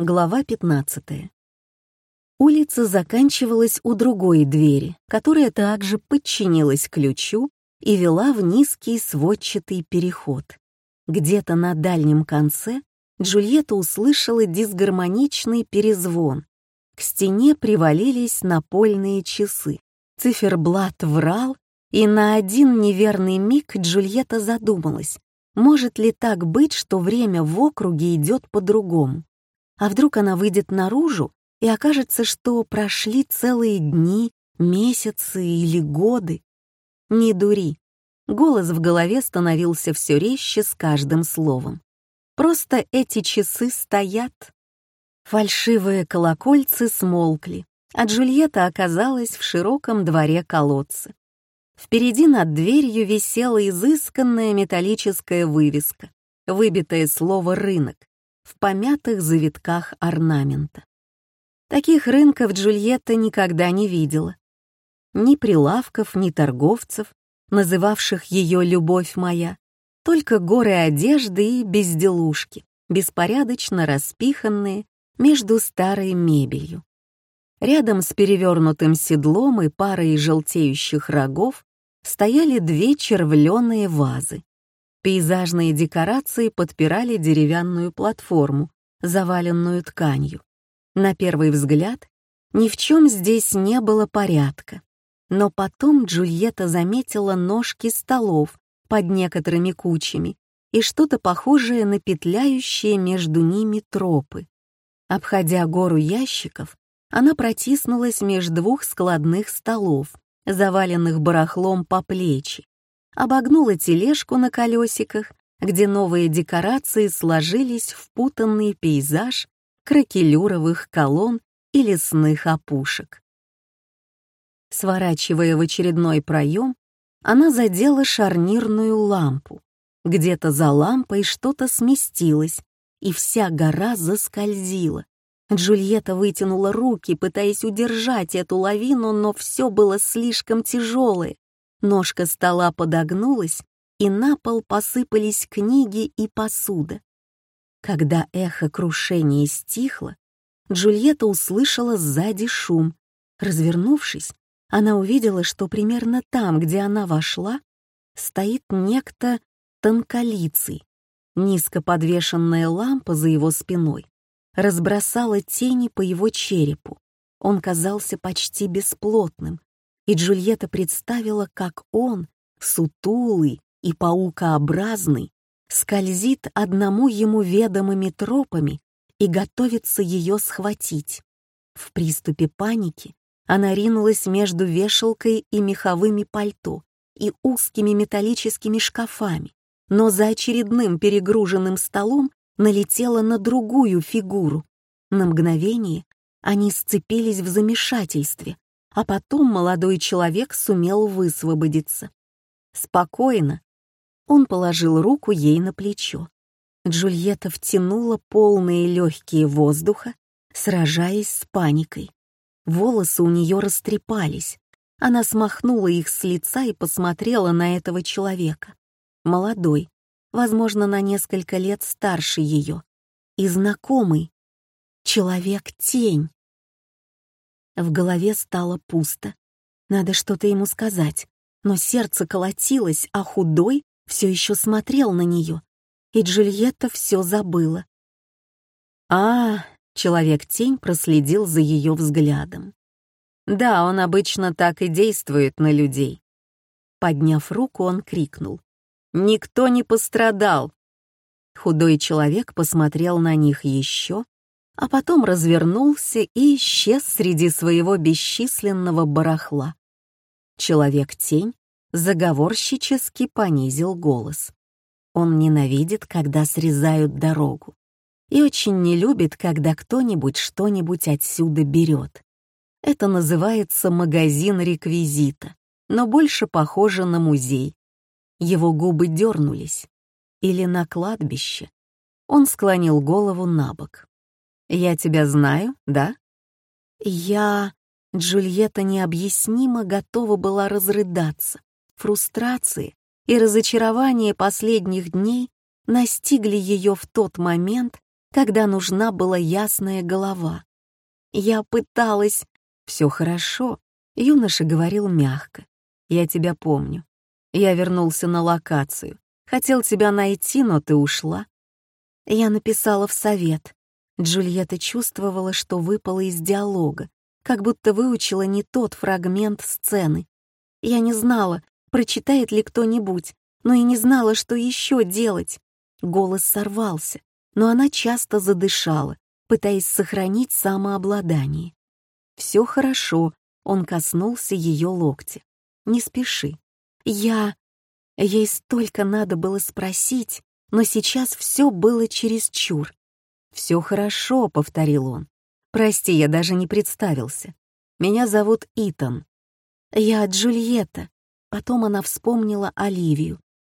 Глава 15. Улица заканчивалась у другой двери, которая также подчинилась ключу и вела в низкий сводчатый переход. Где-то на дальнем конце Джульетта услышала дисгармоничный перезвон. К стене привалились напольные часы. Циферблат врал, и на один неверный миг Джульетта задумалась, может ли так быть, что время в округе идет по-другому. А вдруг она выйдет наружу и окажется, что прошли целые дни, месяцы или годы? Не дури. Голос в голове становился все резче с каждым словом. Просто эти часы стоят. Фальшивые колокольцы смолкли, а Джульетта оказалась в широком дворе колодца. Впереди над дверью висела изысканная металлическая вывеска, выбитое слово «рынок», в помятых завитках орнамента. Таких рынков Джульетта никогда не видела. Ни прилавков, ни торговцев, называвших ее «любовь моя», только горы одежды и безделушки, беспорядочно распиханные между старой мебелью. Рядом с перевернутым седлом и парой желтеющих рогов стояли две червленые вазы. Пейзажные декорации подпирали деревянную платформу, заваленную тканью. На первый взгляд, ни в чем здесь не было порядка. Но потом Джульетта заметила ножки столов под некоторыми кучами и что-то похожее на петляющие между ними тропы. Обходя гору ящиков, она протиснулась между двух складных столов, заваленных барахлом по плечи, обогнула тележку на колесиках, где новые декорации сложились в путанный пейзаж кракелюровых колонн и лесных опушек. Сворачивая в очередной проем, она задела шарнирную лампу. Где-то за лампой что-то сместилось, и вся гора заскользила. Джульетта вытянула руки, пытаясь удержать эту лавину, но все было слишком тяжелое. Ножка стола подогнулась, и на пол посыпались книги и посуда. Когда эхо крушения стихло, Джульетта услышала сзади шум. Развернувшись, она увидела, что примерно там, где она вошла, стоит некто тонколицый. Низко подвешенная лампа за его спиной разбросала тени по его черепу. Он казался почти бесплотным, и Джульетта представила, как он, сутулый и паукообразный, скользит одному ему ведомыми тропами и готовится ее схватить. В приступе паники она ринулась между вешалкой и меховыми пальто и узкими металлическими шкафами, но за очередным перегруженным столом налетела на другую фигуру. На мгновение они сцепились в замешательстве, а потом молодой человек сумел высвободиться. Спокойно. Он положил руку ей на плечо. Джульетта втянула полные легкие воздуха, сражаясь с паникой. Волосы у нее растрепались. Она смахнула их с лица и посмотрела на этого человека. Молодой, возможно, на несколько лет старше ее. И знакомый. Человек-тень. В голове стало пусто. Надо что-то ему сказать, но сердце колотилось, а худой все еще смотрел на нее, и Джульетта все забыла. А, человек-тень проследил за ее взглядом. Да, он обычно так и действует на людей. Подняв руку, он крикнул. «Никто не пострадал!» Худой человек посмотрел на них еще, а потом развернулся и исчез среди своего бесчисленного барахла. Человек-тень заговорщически понизил голос. Он ненавидит, когда срезают дорогу, и очень не любит, когда кто-нибудь что-нибудь отсюда берет. Это называется магазин реквизита, но больше похоже на музей. Его губы дернулись. Или на кладбище. Он склонил голову на бок. «Я тебя знаю, да?» «Я...» Джульетта необъяснимо готова была разрыдаться. Фрустрации и разочарование последних дней настигли ее в тот момент, когда нужна была ясная голова. Я пыталась... Все хорошо, юноша говорил мягко. Я тебя помню. Я вернулся на локацию. Хотел тебя найти, но ты ушла. Я написала в совет. Джульетта чувствовала, что выпала из диалога, как будто выучила не тот фрагмент сцены. Я не знала, прочитает ли кто-нибудь, но и не знала, что еще делать. Голос сорвался, но она часто задышала, пытаясь сохранить самообладание. «Все хорошо», — он коснулся ее локтя. «Не спеши. Я...» Ей столько надо было спросить, но сейчас все было чересчур. «Все хорошо», — повторил он. «Прости, я даже не представился. Меня зовут Итан». «Я Джульетта». Потом она вспомнила Оливию.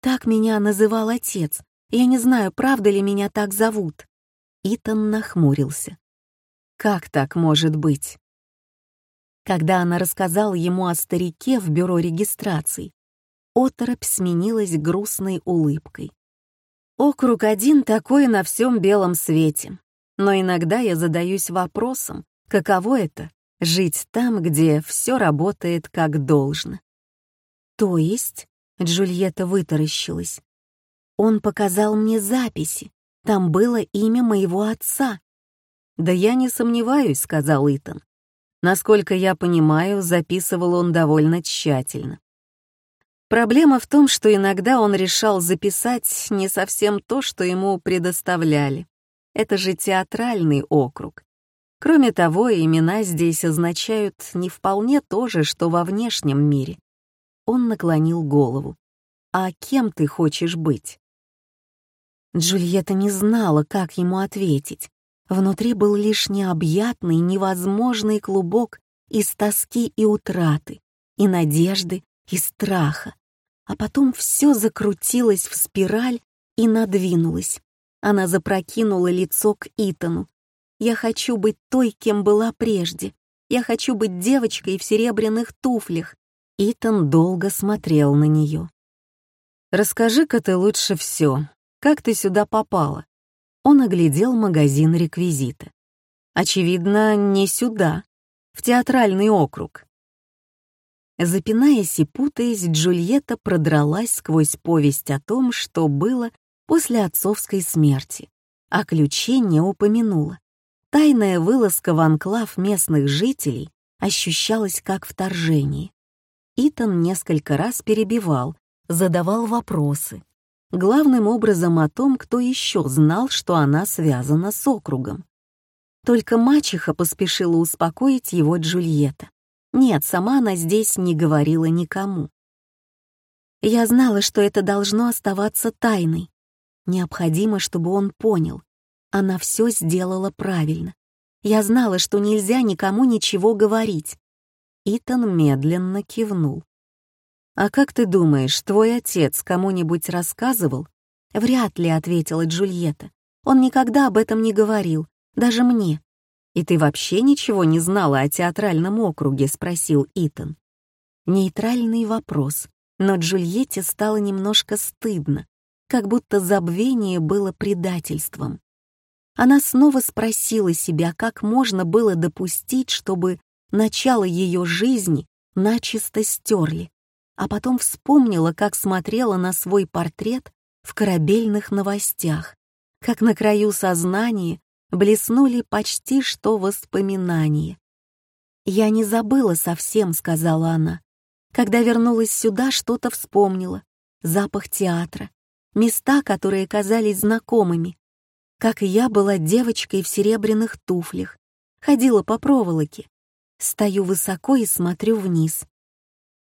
«Так меня называл отец. Я не знаю, правда ли меня так зовут». Итан нахмурился. «Как так может быть?» Когда она рассказала ему о старике в бюро регистрации, оторопь сменилась грустной улыбкой. Округ один такой на всем белом свете. Но иногда я задаюсь вопросом, каково это — жить там, где все работает как должно. То есть, Джульетта вытаращилась. Он показал мне записи, там было имя моего отца. «Да я не сомневаюсь», — сказал Итан. Насколько я понимаю, записывал он довольно тщательно. Проблема в том, что иногда он решал записать не совсем то, что ему предоставляли. Это же театральный округ. Кроме того, имена здесь означают не вполне то же, что во внешнем мире. Он наклонил голову. «А кем ты хочешь быть?» Джульетта не знала, как ему ответить. Внутри был лишь необъятный, невозможный клубок из тоски и утраты, и надежды, и страха. А потом все закрутилось в спираль и надвинулось. Она запрокинула лицо к Итану. «Я хочу быть той, кем была прежде. Я хочу быть девочкой в серебряных туфлях». Итан долго смотрел на нее. «Расскажи-ка ты лучше все. Как ты сюда попала?» Он оглядел магазин реквизита. «Очевидно, не сюда, в театральный округ. Запинаясь и путаясь, Джульетта продралась сквозь повесть о том, что было после отцовской смерти, а ключе не упомянула. Тайная вылазка в анклав местных жителей ощущалась как вторжение. Итан несколько раз перебивал, задавал вопросы. Главным образом о том, кто еще знал, что она связана с округом. Только мачеха поспешила успокоить его Джульетта. Нет, сама она здесь не говорила никому. Я знала, что это должно оставаться тайной. Необходимо, чтобы он понял. Она все сделала правильно. Я знала, что нельзя никому ничего говорить. Итан медленно кивнул. «А как ты думаешь, твой отец кому-нибудь рассказывал?» «Вряд ли», — ответила Джульетта. «Он никогда об этом не говорил, даже мне. «И ты вообще ничего не знала о театральном округе?» — спросил Итан. Нейтральный вопрос, но Джульетте стало немножко стыдно, как будто забвение было предательством. Она снова спросила себя, как можно было допустить, чтобы начало ее жизни начисто стерли, а потом вспомнила, как смотрела на свой портрет в корабельных новостях, как на краю сознания блеснули почти что воспоминания. «Я не забыла совсем», — сказала она. Когда вернулась сюда, что-то вспомнила. Запах театра, места, которые казались знакомыми. Как я была девочкой в серебряных туфлях, ходила по проволоке. Стою высоко и смотрю вниз.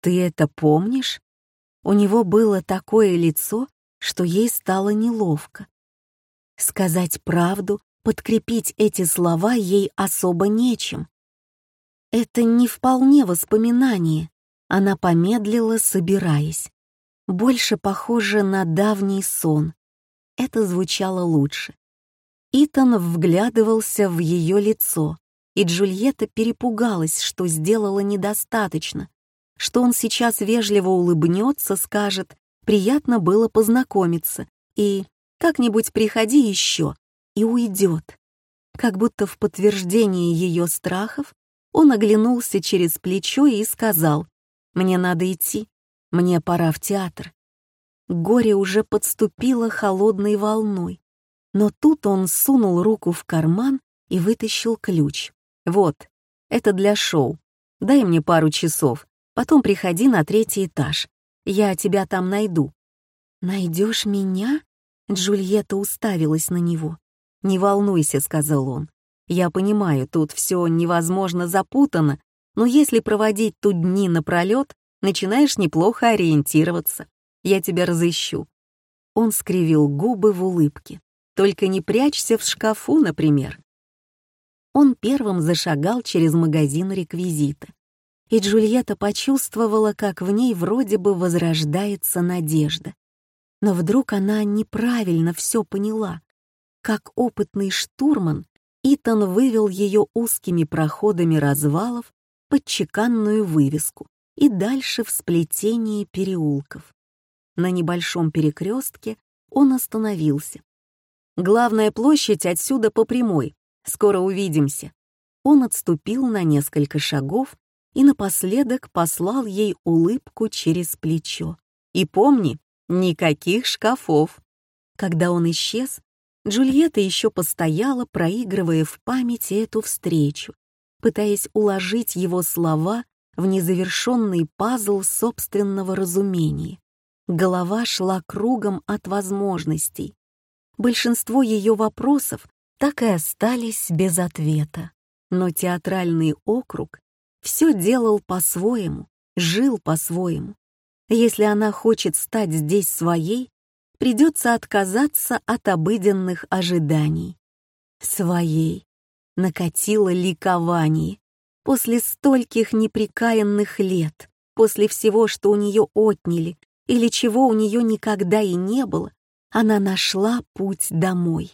«Ты это помнишь?» У него было такое лицо, что ей стало неловко. Сказать правду подкрепить эти слова ей особо нечем. Это не вполне воспоминание. Она помедлила, собираясь. Больше похоже на давний сон. Это звучало лучше. Итан вглядывался в ее лицо, и Джульетта перепугалась, что сделала недостаточно, что он сейчас вежливо улыбнется, скажет «приятно было познакомиться» и «как-нибудь приходи еще», и уйдет. Как будто в подтверждение ее страхов он оглянулся через плечо и сказал, «Мне надо идти, мне пора в театр». Горе уже подступило холодной волной, но тут он сунул руку в карман и вытащил ключ. «Вот, это для шоу. Дай мне пару часов, потом приходи на третий этаж. Я тебя там найду». «Найдешь меня?» Джульетта уставилась на него. «Не волнуйся», — сказал он. «Я понимаю, тут все невозможно запутано, но если проводить тут дни напролет, начинаешь неплохо ориентироваться. Я тебя разыщу». Он скривил губы в улыбке. «Только не прячься в шкафу, например». Он первым зашагал через магазин реквизита. И Джульетта почувствовала, как в ней вроде бы возрождается надежда. Но вдруг она неправильно все поняла. Как опытный штурман, Итан вывел ее узкими проходами развалов под чеканную вывеску и дальше в сплетении переулков. На небольшом перекрестке он остановился. «Главная площадь отсюда по прямой. Скоро увидимся». Он отступил на несколько шагов и напоследок послал ей улыбку через плечо. «И помни, Никаких шкафов. Когда он исчез, Джульетта еще постояла, проигрывая в памяти эту встречу, пытаясь уложить его слова в незавершенный пазл собственного разумения. Голова шла кругом от возможностей. Большинство ее вопросов так и остались без ответа. Но театральный округ все делал по-своему, жил по-своему. Если она хочет стать здесь своей, придется отказаться от обыденных ожиданий. Своей. Накатило ликование. После стольких неприкаянных лет, после всего, что у нее отняли, или чего у нее никогда и не было, она нашла путь домой.